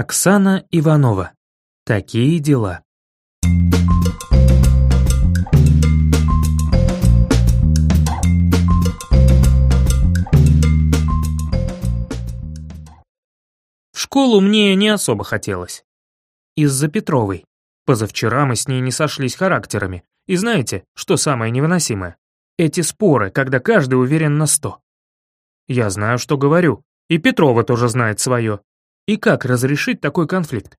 Оксана Иванова. Такие дела. В школу мне не особо хотелось. Из-за Петровой. Позавчера мы с ней не сошлись характерами. И знаете, что самое невыносимое? Эти споры, когда каждый уверен на сто. Я знаю, что говорю, и Петрова тоже знает свое. И как разрешить такой конфликт?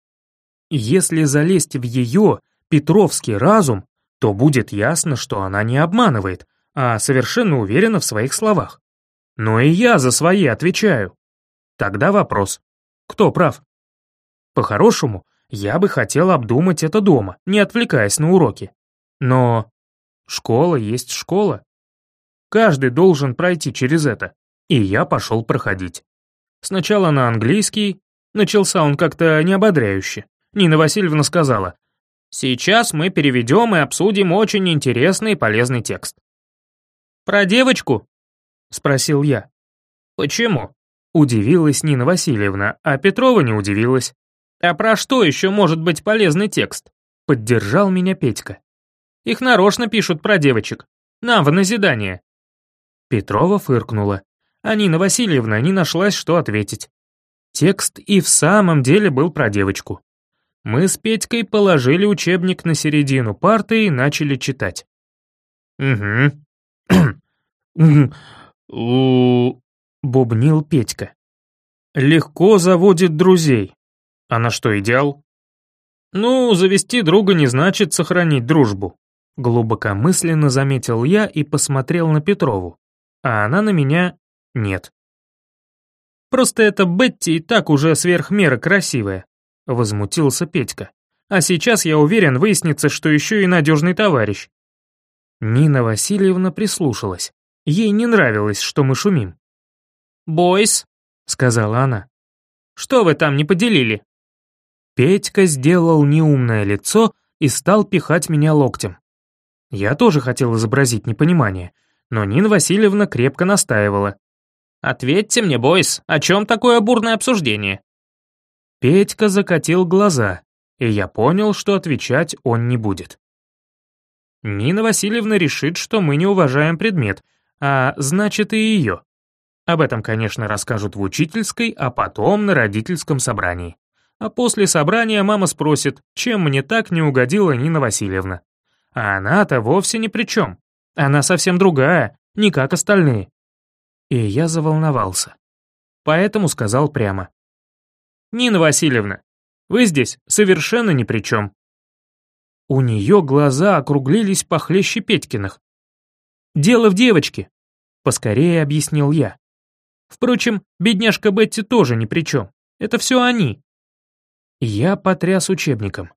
Если залезть в ее петровский разум, то будет ясно, что она не обманывает, а совершенно уверена в своих словах. Но и я за свои отвечаю. Тогда вопрос, кто прав? По-хорошему, я бы хотел обдумать это дома, не отвлекаясь на уроки. Но школа есть школа. Каждый должен пройти через это, и я пошел проходить. Сначала на английский, начался он как-то неободряюще. Нина Васильевна сказала, «Сейчас мы переведем и обсудим очень интересный и полезный текст». «Про девочку?» — спросил я. «Почему?» Удивилась Нина Васильевна, а Петрова не удивилась. «А про что еще может быть полезный текст?» Поддержал меня Петька. «Их нарочно пишут про девочек. Нам в назидание». Петрова фыркнула, а Нина Васильевна не нашлась, что ответить. Текст и в самом деле был про девочку. Мы с Петькой положили учебник на середину парты и начали читать. «Угу. бубнил Петька. «Легко заводит друзей. А на что идеал?» «Ну, завести друга не значит сохранить дружбу», глубокомысленно заметил я и посмотрел на Петрову. А она на меня нет. «Просто эта Бетти и так уже сверх меры красивая», возмутился Петька. «А сейчас, я уверен, выяснится, что еще и надежный товарищ». Нина Васильевна прислушалась. Ей не нравилось, что мы шумим. «Бойс», — сказала она, — «что вы там не поделили?» Петька сделал неумное лицо и стал пихать меня локтем. Я тоже хотел изобразить непонимание, но Нина Васильевна крепко настаивала. «Ответьте мне, Бойс, о чем такое бурное обсуждение?» Петька закатил глаза, и я понял, что отвечать он не будет. Нина Васильевна решит, что мы не уважаем предмет, а значит и ее. Об этом, конечно, расскажут в учительской, а потом на родительском собрании. А после собрания мама спросит, чем мне так не угодила Нина Васильевна. А она-то вовсе ни при чем. Она совсем другая, не как остальные. И я заволновался. Поэтому сказал прямо. «Нина Васильевна, вы здесь совершенно ни при чем». У нее глаза округлились похлеще Петькиных. «Дело в девочке», — поскорее объяснил я. Впрочем, бедняжка Бетти тоже ни при чем. Это все они. Я потряс учебником.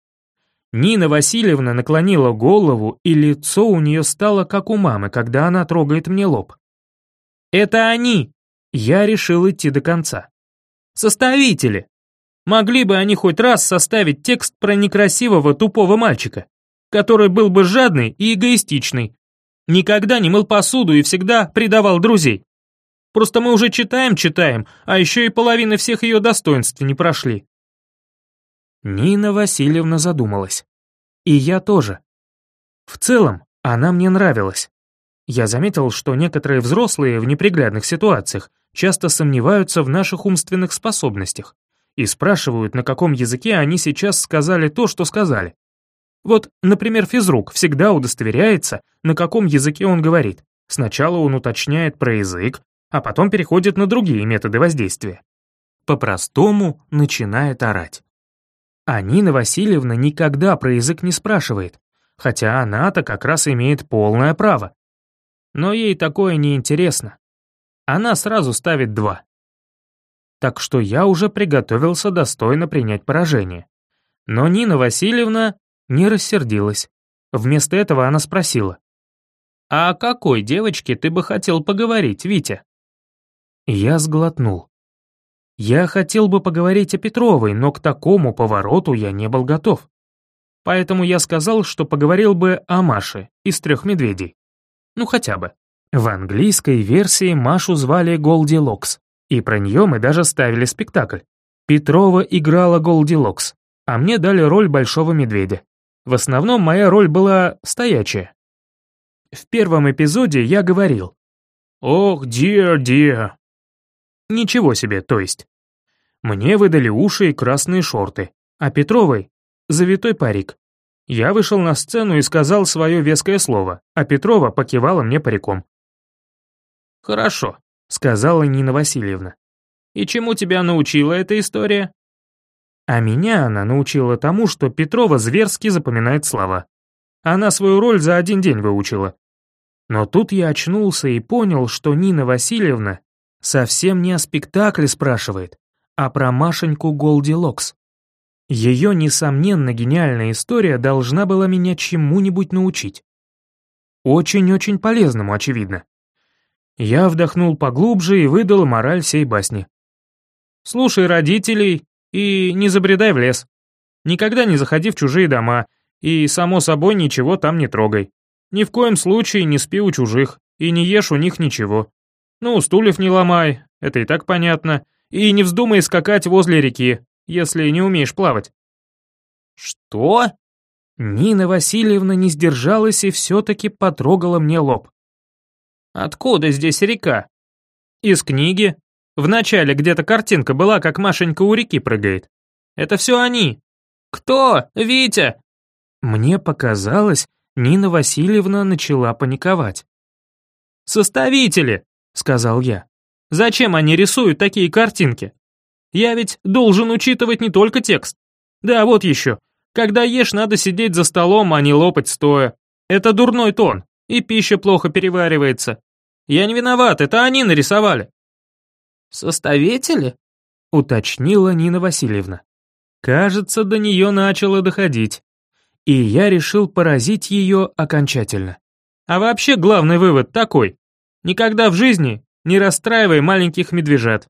Нина Васильевна наклонила голову, и лицо у нее стало как у мамы, когда она трогает мне лоб. «Это они!» Я решил идти до конца. «Составители! Могли бы они хоть раз составить текст про некрасивого тупого мальчика, который был бы жадный и эгоистичный, никогда не мыл посуду и всегда предавал друзей. Просто мы уже читаем-читаем, а еще и половины всех ее достоинств не прошли. Нина Васильевна задумалась. И я тоже. В целом, она мне нравилась. Я заметил, что некоторые взрослые в неприглядных ситуациях часто сомневаются в наших умственных способностях и спрашивают, на каком языке они сейчас сказали то, что сказали. Вот, например, физрук всегда удостоверяется, на каком языке он говорит. Сначала он уточняет про язык, а потом переходит на другие методы воздействия. По-простому начинает орать. А Нина Васильевна никогда про язык не спрашивает, хотя она-то как раз имеет полное право. Но ей такое не интересно. Она сразу ставит два. Так что я уже приготовился достойно принять поражение. Но Нина Васильевна не рассердилась. Вместо этого она спросила. «А о какой девочке ты бы хотел поговорить, Витя?» Я сглотнул. Я хотел бы поговорить о Петровой, но к такому повороту я не был готов. Поэтому я сказал, что поговорил бы о Маше из «Трех медведей». Ну хотя бы. В английской версии Машу звали Голди Локс, и про нее мы даже ставили спектакль. Петрова играла Голдилокс, а мне дали роль большого медведя. В основном моя роль была стоячая. В первом эпизоде я говорил «Ох, dear, dear». Ничего себе, то есть. Мне выдали уши и красные шорты, а Петровой — завитой парик. Я вышел на сцену и сказал свое веское слово, а Петрова покивала мне париком. «Хорошо», — сказала Нина Васильевна. «И чему тебя научила эта история?» А меня она научила тому, что Петрова зверски запоминает слова. Она свою роль за один день выучила. Но тут я очнулся и понял, что Нина Васильевна совсем не о спектакле спрашивает, а про Машеньку Голдилокс. Ее, несомненно, гениальная история должна была меня чему-нибудь научить. Очень-очень полезному, очевидно. Я вдохнул поглубже и выдал мораль сей басни. «Слушай родителей и не забредай в лес. Никогда не заходи в чужие дома, и, само собой, ничего там не трогай. Ни в коем случае не спи у чужих, и не ешь у них ничего. Ну, стульев не ломай, это и так понятно, и не вздумай скакать возле реки, если не умеешь плавать». «Что?» Нина Васильевна не сдержалась и все-таки потрогала мне лоб. «Откуда здесь река?» «Из книги. Вначале где-то картинка была, как Машенька у реки прыгает. Это все они». «Кто? Витя?» Мне показалось, Нина Васильевна начала паниковать. «Составители», — сказал я. «Зачем они рисуют такие картинки? Я ведь должен учитывать не только текст. Да, вот еще. Когда ешь, надо сидеть за столом, а не лопать стоя. Это дурной тон, и пища плохо переваривается. Я не виноват, это они нарисовали». «Составители?» — уточнила Нина Васильевна. Кажется, до нее начало доходить. И я решил поразить ее окончательно. А вообще главный вывод такой. Никогда в жизни не расстраивай маленьких медвежат.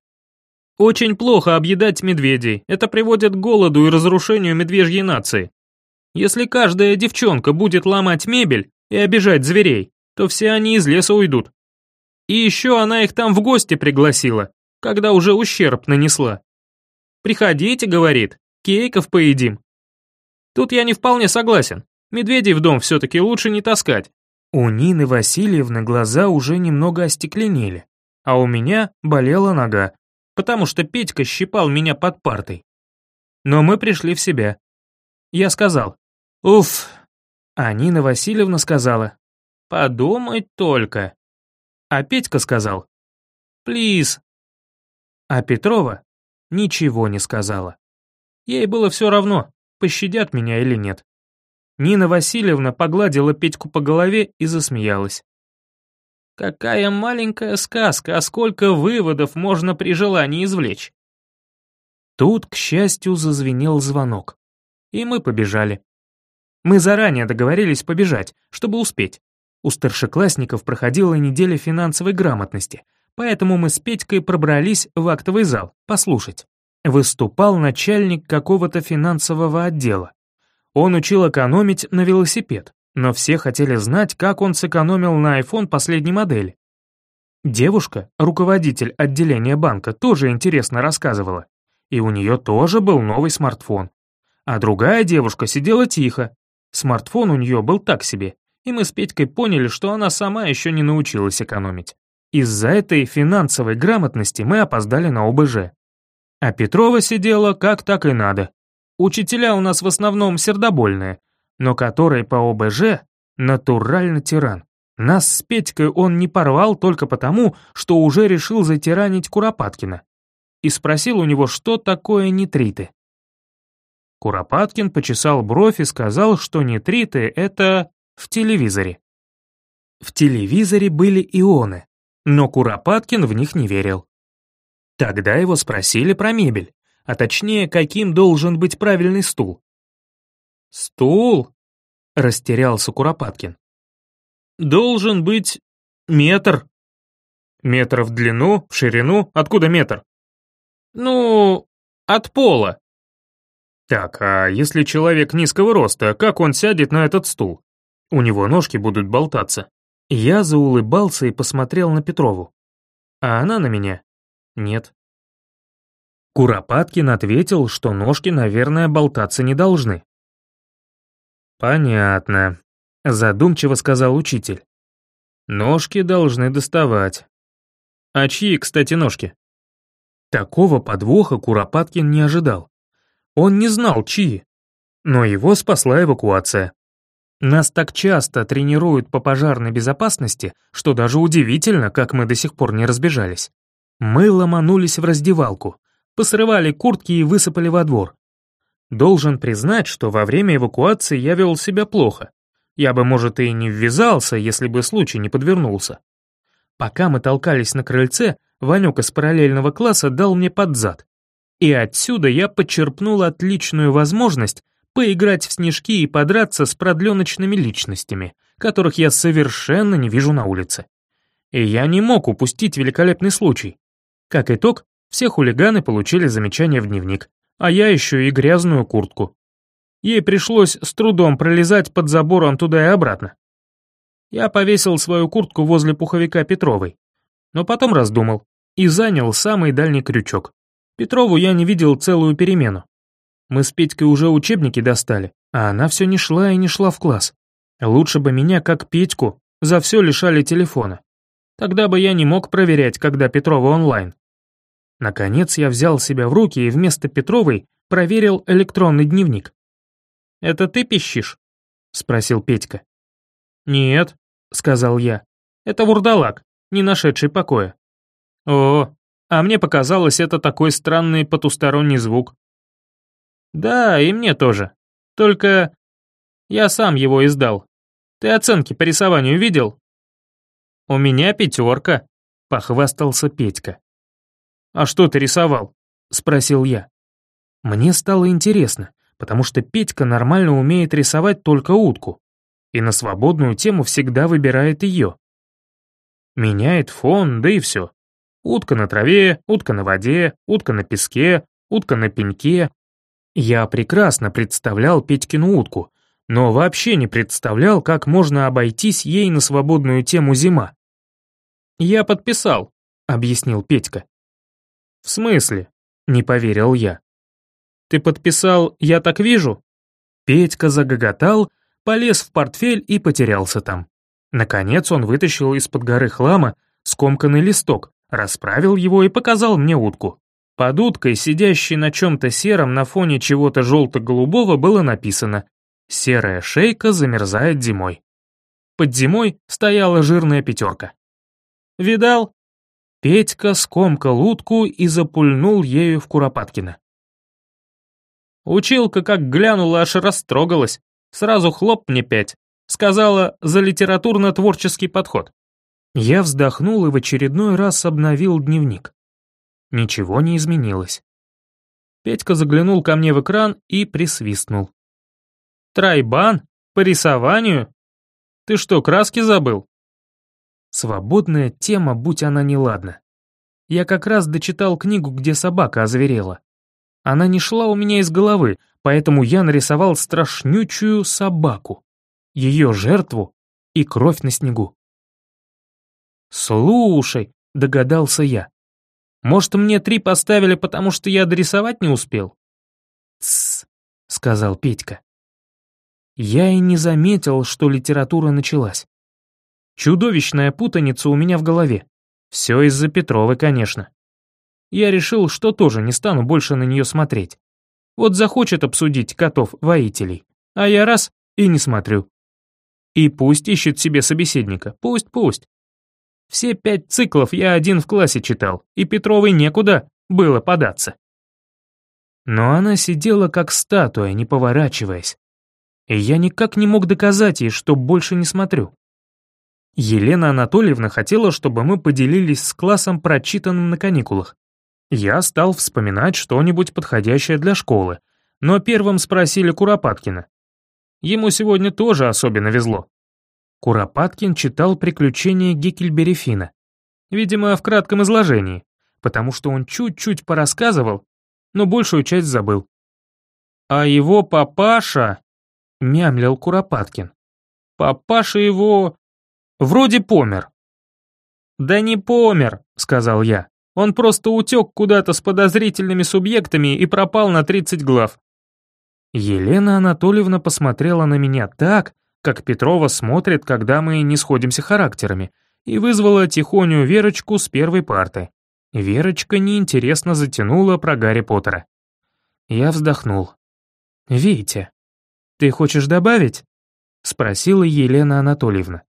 Очень плохо объедать медведей, это приводит к голоду и разрушению медвежьей нации. Если каждая девчонка будет ломать мебель и обижать зверей, то все они из леса уйдут. И еще она их там в гости пригласила, когда уже ущерб нанесла. «Приходите», — говорит, — «кейков поедим». Тут я не вполне согласен. Медведей в дом все-таки лучше не таскать. У Нины Васильевны глаза уже немного остекленели, а у меня болела нога, потому что Петька щипал меня под партой. Но мы пришли в себя. Я сказал «Уф», а Нина Васильевна сказала «Подумать только». А Петька сказал «Плиз». А Петрова ничего не сказала. Ей было все равно, пощадят меня или нет. Нина Васильевна погладила Петьку по голове и засмеялась. Какая маленькая сказка, а сколько выводов можно при желании извлечь. Тут, к счастью, зазвенел звонок. И мы побежали. Мы заранее договорились побежать, чтобы успеть. У старшеклассников проходила неделя финансовой грамотности, поэтому мы с Петькой пробрались в актовый зал послушать. Выступал начальник какого-то финансового отдела. Он учил экономить на велосипед, но все хотели знать, как он сэкономил на iPhone последней модели. Девушка, руководитель отделения банка, тоже интересно рассказывала. И у нее тоже был новый смартфон. А другая девушка сидела тихо. Смартфон у нее был так себе, и мы с Петькой поняли, что она сама еще не научилась экономить. Из-за этой финансовой грамотности мы опоздали на ОБЖ. А Петрова сидела как так и надо. Учителя у нас в основном сердобольные, но который по ОБЖ натурально тиран. Нас с Петькой он не порвал только потому, что уже решил затиранить Куропаткина. И спросил у него, что такое нитриты. Куропаткин почесал бровь и сказал, что нитриты — это в телевизоре. В телевизоре были ионы, но Куропаткин в них не верил. Тогда его спросили про мебель, а точнее, каким должен быть правильный стул. «Стул?» — растерялся Куропаткин. «Должен быть метр». «Метр в длину, в ширину? Откуда метр?» «Ну, от пола». «Так, а если человек низкого роста, как он сядет на этот стул? У него ножки будут болтаться». Я заулыбался и посмотрел на Петрову. А она на меня? Нет. Куропаткин ответил, что ножки, наверное, болтаться не должны. «Понятно», — задумчиво сказал учитель. «Ножки должны доставать». «А чьи, кстати, ножки?» Такого подвоха Куропаткин не ожидал. Он не знал, чьи. Но его спасла эвакуация. Нас так часто тренируют по пожарной безопасности, что даже удивительно, как мы до сих пор не разбежались. Мы ломанулись в раздевалку, посрывали куртки и высыпали во двор. Должен признать, что во время эвакуации я вел себя плохо. Я бы, может, и не ввязался, если бы случай не подвернулся. Пока мы толкались на крыльце, Ванек из параллельного класса дал мне под зад. И отсюда я подчерпнул отличную возможность поиграть в снежки и подраться с продленочными личностями, которых я совершенно не вижу на улице. И я не мог упустить великолепный случай. Как итог, все хулиганы получили замечание в дневник, а я еще и грязную куртку. Ей пришлось с трудом пролезать под забором туда и обратно. Я повесил свою куртку возле пуховика Петровой, но потом раздумал и занял самый дальний крючок. Петрову я не видел целую перемену. Мы с Петькой уже учебники достали, а она все не шла и не шла в класс. Лучше бы меня, как Петьку, за все лишали телефона. Тогда бы я не мог проверять, когда Петрова онлайн. Наконец я взял себя в руки и вместо Петровой проверил электронный дневник. «Это ты пищишь?» — спросил Петька. «Нет», — сказал я. «Это вурдалак, не нашедший покоя». «О, а мне показалось, это такой странный потусторонний звук». «Да, и мне тоже. Только я сам его издал. Ты оценки по рисованию видел?» «У меня пятерка», — похвастался Петька. «А что ты рисовал?» — спросил я. Мне стало интересно, потому что Петька нормально умеет рисовать только утку, и на свободную тему всегда выбирает ее. Меняет фон, да и все. Утка на траве, утка на воде, утка на песке, утка на пеньке. Я прекрасно представлял Петькину утку, но вообще не представлял, как можно обойтись ей на свободную тему зима. «Я подписал», — объяснил Петька. «В смысле?» — не поверил я. «Ты подписал «Я так вижу»?» Петька загоготал, полез в портфель и потерялся там. Наконец он вытащил из-под горы хлама скомканный листок, расправил его и показал мне утку. Под уткой, сидящей на чем-то сером на фоне чего-то желто-голубого, было написано «Серая шейка замерзает зимой». Под зимой стояла жирная пятерка. «Видал?» Петька скомкал утку и запульнул ею в Куропаткина. Училка как глянула, аж растрогалась. Сразу хлоп мне пять. Сказала за литературно-творческий подход. Я вздохнул и в очередной раз обновил дневник. Ничего не изменилось. Петька заглянул ко мне в экран и присвистнул. «Трайбан? По рисованию? Ты что, краски забыл?» Свободная тема, будь она неладна. Я как раз дочитал книгу, где собака озверела. Она не шла у меня из головы, поэтому я нарисовал страшнючую собаку, ее жертву и кровь на снегу. «Слушай», — догадался я, — «может, мне три поставили, потому что я дорисовать не успел?» «Тссс», — сказал Петька. Я и не заметил, что литература началась. Чудовищная путаница у меня в голове. Все из-за Петровой, конечно. Я решил, что тоже не стану больше на нее смотреть. Вот захочет обсудить котов-воителей, а я раз и не смотрю. И пусть ищет себе собеседника, пусть-пусть. Все пять циклов я один в классе читал, и Петровой некуда было податься. Но она сидела как статуя, не поворачиваясь. И я никак не мог доказать ей, что больше не смотрю. Елена Анатольевна хотела, чтобы мы поделились с классом прочитанным на каникулах. Я стал вспоминать что-нибудь подходящее для школы, но первым спросили Куропаткина. Ему сегодня тоже особенно везло. Куропаткин читал «Приключения Геккельбери Фина». Видимо, в кратком изложении, потому что он чуть-чуть порассказывал, но большую часть забыл. «А его папаша...» — мямлил Куропаткин. «Папаша его... Вроде помер». «Да не помер», — сказал я. Он просто утек куда-то с подозрительными субъектами и пропал на 30 глав. Елена Анатольевна посмотрела на меня так, как Петрова смотрит, когда мы не сходимся характерами, и вызвала тихоню Верочку с первой парты. Верочка неинтересно затянула про Гарри Поттера. Я вздохнул. «Витя, ты хочешь добавить?» — спросила Елена Анатольевна.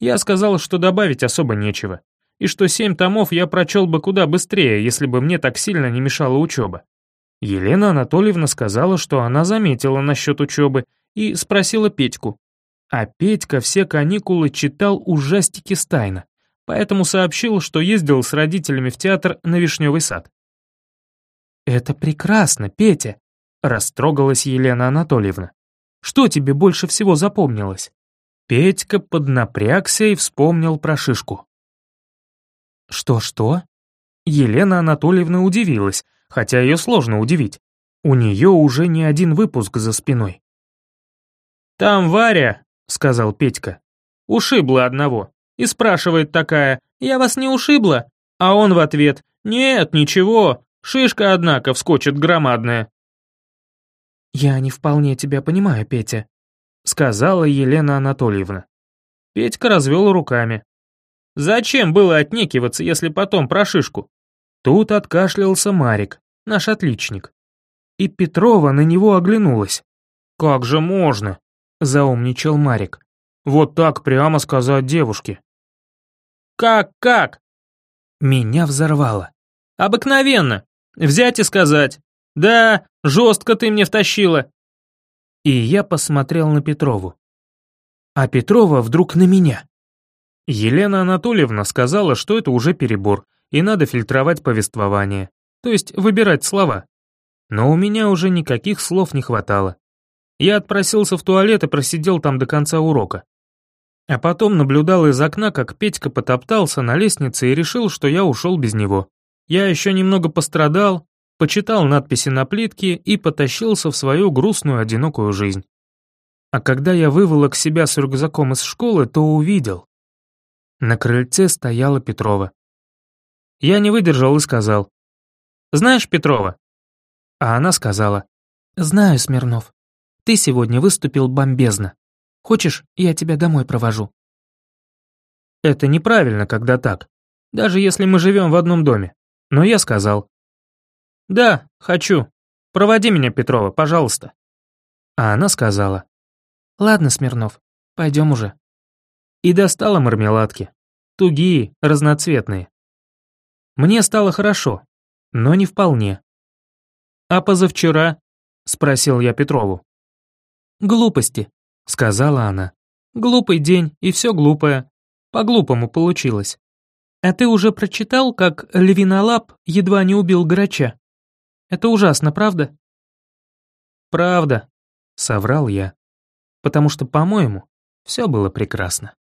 Я сказал, что добавить особо нечего, и что семь томов я прочел бы куда быстрее, если бы мне так сильно не мешала учеба. Елена Анатольевна сказала, что она заметила насчет учебы, и спросила Петьку. А Петька все каникулы читал ужастики Стайна, поэтому сообщил, что ездил с родителями в театр на Вишневый сад. «Это прекрасно, Петя», — растрогалась Елена Анатольевна. «Что тебе больше всего запомнилось?» Петька поднапрягся и вспомнил про шишку. «Что-что?» Елена Анатольевна удивилась, хотя ее сложно удивить. У нее уже не один выпуск за спиной. «Там Варя», — сказал Петька, — «ушибла одного». И спрашивает такая, «Я вас не ушибла?» А он в ответ, «Нет, ничего, шишка, однако, вскочит громадная». «Я не вполне тебя понимаю, Петя», сказала Елена Анатольевна. Петька развел руками. Зачем было отнекиваться, если потом про шишку? Тут откашлялся Марик, наш отличник. И Петрова на него оглянулась. «Как же можно?» — заумничал Марик. «Вот так прямо сказать девушке». «Как-как?» Меня взорвало. «Обыкновенно. Взять и сказать. Да, жестко ты мне втащила. И я посмотрел на Петрову. А Петрова вдруг на меня. Елена Анатольевна сказала, что это уже перебор, и надо фильтровать повествование, то есть выбирать слова. Но у меня уже никаких слов не хватало. Я отпросился в туалет и просидел там до конца урока. А потом наблюдал из окна, как Петька потоптался на лестнице и решил, что я ушел без него. Я еще немного пострадал, почитал надписи на плитке и потащился в свою грустную одинокую жизнь. А когда я выволок себя с рюкзаком из школы, то увидел. На крыльце стояла Петрова. Я не выдержал и сказал, «Знаешь Петрова?» А она сказала, «Знаю, Смирнов. Ты сегодня выступил бомбезно. Хочешь, я тебя домой провожу?» Это неправильно, когда так, даже если мы живем в одном доме. Но я сказал, «Да, хочу. Проводи меня, Петрова, пожалуйста». А она сказала, «Ладно, Смирнов, пойдем уже». И достала мармеладки. Тугие, разноцветные. Мне стало хорошо, но не вполне. «А позавчера?» — спросил я Петрову. «Глупости», — сказала она. «Глупый день, и все глупое. По-глупому получилось. А ты уже прочитал, как Львинолап едва не убил грача?» Это ужасно, правда?» «Правда», — соврал я, потому что, по-моему, все было прекрасно.